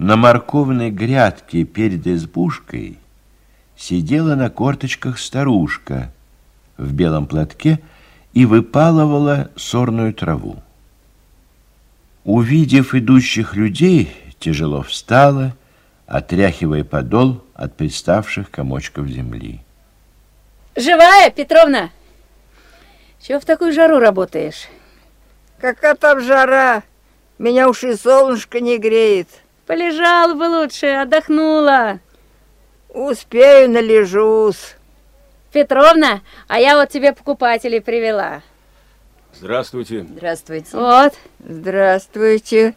На морковной грядке перед избушкой сидела на корточках старушка в белом платке и выпалывала сорную траву. Увидев идущих людей, тяжело встала, отряхивая подол от приставших комочков земли. Живая, Петровна? Чего в такую жару работаешь? Какая там жара? Меня уж и солнышко не греет. Полежала бы лучше, отдохнула. Успею, належусь. Петровна, а я вот тебе покупателей привела. Здравствуйте. Здравствуйте. Вот. Здравствуйте.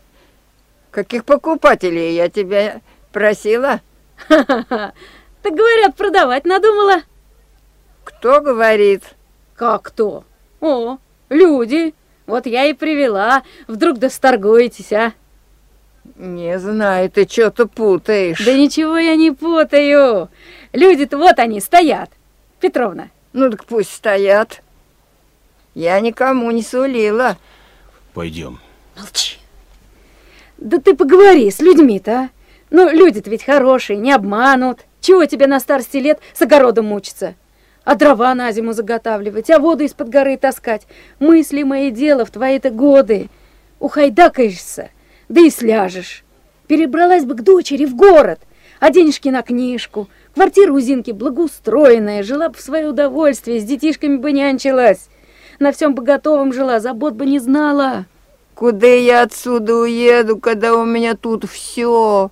Каких покупателей я тебя просила? Так говорят, продавать надумала. Кто говорит? Как кто? О, люди. Вот я и привела. Вдруг да сторгуетесь, а? Не знаю, ты что-то путаешь. Да ничего я не путаю. Люди-то вот они стоят. Петровна. Ну так пусть стоят. Я никому не сулила. Пойдем. Молчи. Да ты поговори с людьми-то, а? Ну, люди-то ведь хорошие, не обманут. Чего тебе на старости лет с огородом мучиться? А дрова на зиму заготавливать, а воду из-под горы таскать. Мысли мои дело в твои-то годы. Ухайдакаешься, да и сляжешь. Перебралась бы к дочери в город, а денежки на книжку. Квартира у Зинки благоустроенная, жила бы в свое удовольствие, с детишками бы нянчилась. На всем бы готовом жила, забот бы не знала. Куда я отсюда уеду, когда у меня тут все?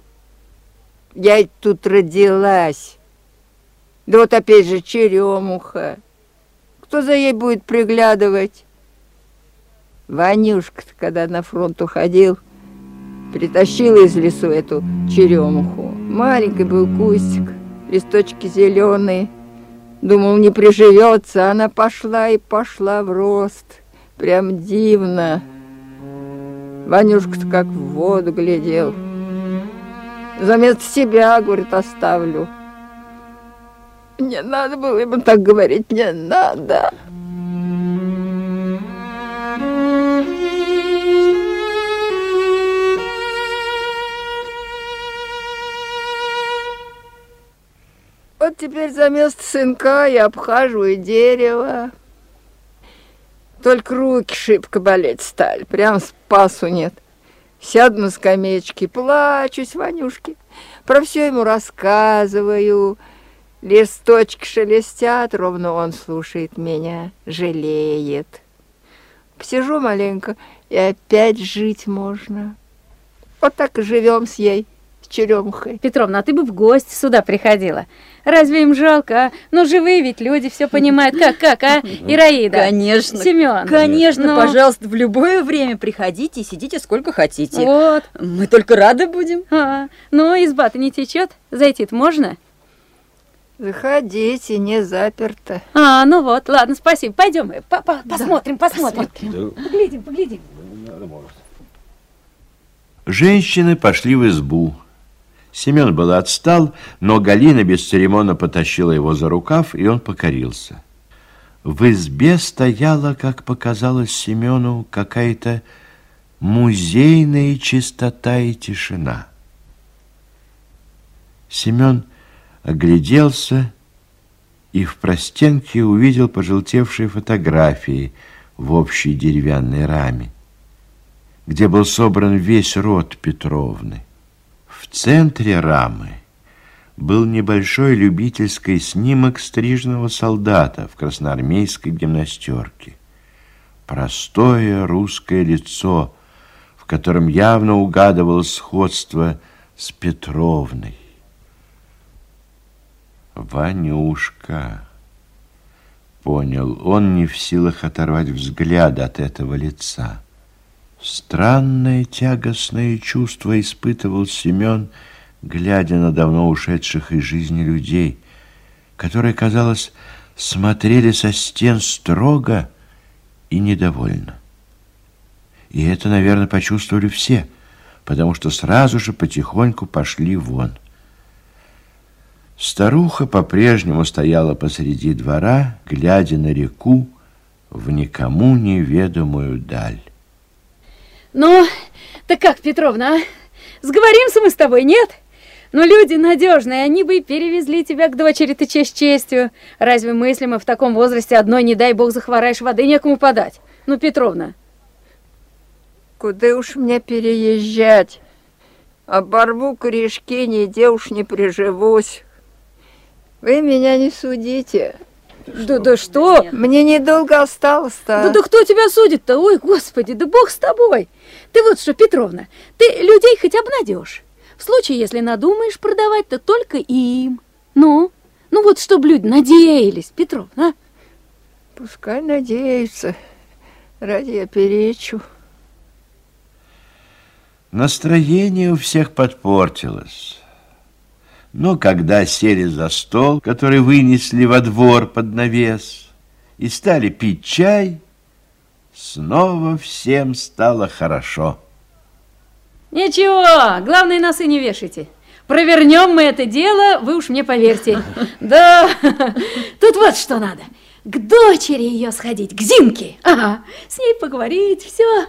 Я тут родилась. Да вот опять же черемуха. Кто за ей будет приглядывать? Ванюшка когда на фронт уходил, притащил из лесу эту черемуху. Маленький был кустик, листочки зеленые. Думал, не приживется, она пошла и пошла в рост. Прям дивно. Ванюшка-то как в воду глядел. Заместо себя, говорит, оставлю. Мне надо было ему так говорить, мне надо. Теперь за место сынка я обхаживаю дерево. Только руки шибко болеть стали, прям спасу нет. Сяду на скамеечке, плачусь, Ванюшке, про все ему рассказываю. Листочки шелестят, ровно он слушает меня, жалеет. Посижу маленько, и опять жить можно. Вот так и живем с ей, с черемухой. Петровна, а ты бы в гости сюда приходила. Разве им жалко, а? Ну, живые ведь люди все понимают. Как, как, а? Ираида. Конечно. Семен. Конечно, Ну. пожалуйста, в любое время приходите и сидите сколько хотите. Вот. Мы только рады будем. А, ну, изба-то не течет. Зайти-то можно? Заходите, не заперто. А, ну вот, ладно, спасибо. Пойдем, мы по- по- посмотрим, посмотрим. Да, Поглядим, поглядим. Женщины пошли в избу. Семен был отстал, но Галина бесцеремонно потащила его за рукав, и он покорился. В избе стояла, как показалось Семену, какая-то музейная чистота и тишина. Семен огляделся и в простенке увидел пожелтевшие фотографии в общей деревянной раме, где был собран весь род Петровны. В центре рамы был небольшой любительский снимок стрижного солдата в красноармейской гимнастерке. Простое русское лицо, в котором явно угадывалось сходство с Петровной. Ванюшка, понял он, не в силах оторвать взгляд от этого лица. Странное тягостное чувство испытывал Семен, глядя на давно ушедших из жизни людей, которые, казалось, смотрели со стен строго и недовольно. И это, наверное, почувствовали все, потому что сразу же потихоньку пошли вон. Старуха по-прежнему стояла посреди двора, глядя на реку в никому неведомую даль. Ну, так как, Петровна, а? Сговоримся мы с тобой, нет? Но люди надежные, они бы и перевезли тебя к дочери-то честь честью. Разве мыслимо в таком возрасте одной, не дай бог, захвораешь, воды некому подать? Ну, Петровна. Куда уж мне переезжать? Оборву корешки, нигде уж не приживусь. Вы меня не судите. Да, да что? Мне недолго осталось-то. Да, да кто тебя судит-то? Ой, господи, да бог с тобой. Ты вот что, Петровна, ты людей хоть обнадежь. В случае, если надумаешь продавать, то только им. Ну, ну вот, чтоб люди надеялись, Петровна. Пускай надеются. Ради я перечу. Настроение у всех подпортилось. Но когда сели за стол, который вынесли во двор под навес, и стали пить чай, снова всем стало хорошо. Ничего, главное, носы не вешайте. Провернем мы это дело, вы уж мне поверьте. Да, тут вот что надо. К дочери ее сходить, к Зинке. Ага, с ней поговорить, все.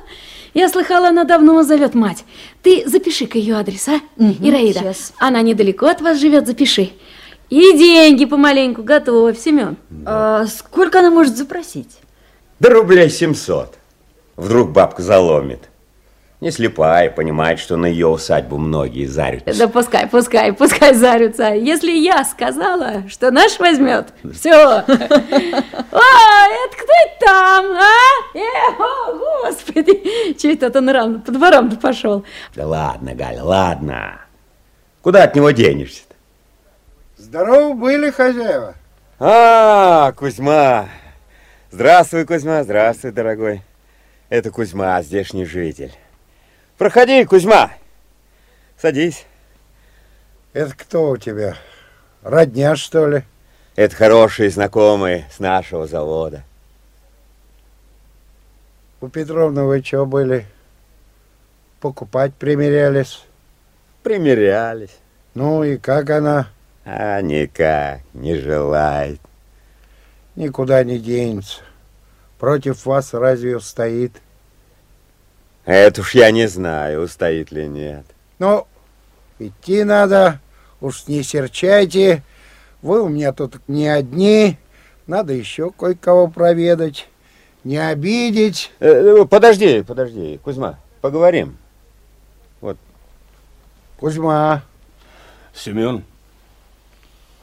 Я слыхала, она давно зовет мать. Ты запиши-ка ее адрес, а, угу, Ираида? Сейчас. Она недалеко от вас живет, запиши. И деньги помаленьку готовь, Семен. Да. А, сколько она может запросить? Да рублей 700. Вдруг бабка заломит. Не слепая, понимает, что на ее усадьбу многие зарются. Да пускай, пускай, пускай зарются. Если я сказала, что наш возьмет, все. О, это кто это там, а? Э, о, господи, че это он рано по дворам-то пошел? Да ладно, Галя, ладно. Куда от него денешься-то? Здорово были, хозяева. А, Кузьма. Здравствуй, Кузьма, здравствуй, дорогой. Это Кузьма, здешний житель. Проходи, Кузьма. Садись. Это кто у тебя? Родня, что ли? Это хорошие знакомые с нашего завода. У Петровны вы что были? Покупать примерялись? Примерялись. Ну и как она? А никак, не желает. Никуда не денется. Против вас разве устоит? Это уж я не знаю, устоит ли нет. Ну, идти надо, уж не серчайте. Вы у меня тут не одни, надо еще кое-кого проведать. Не обидеть. Э, э, подожди, подожди, Кузьма, поговорим. Вот. Кузьма. Семен,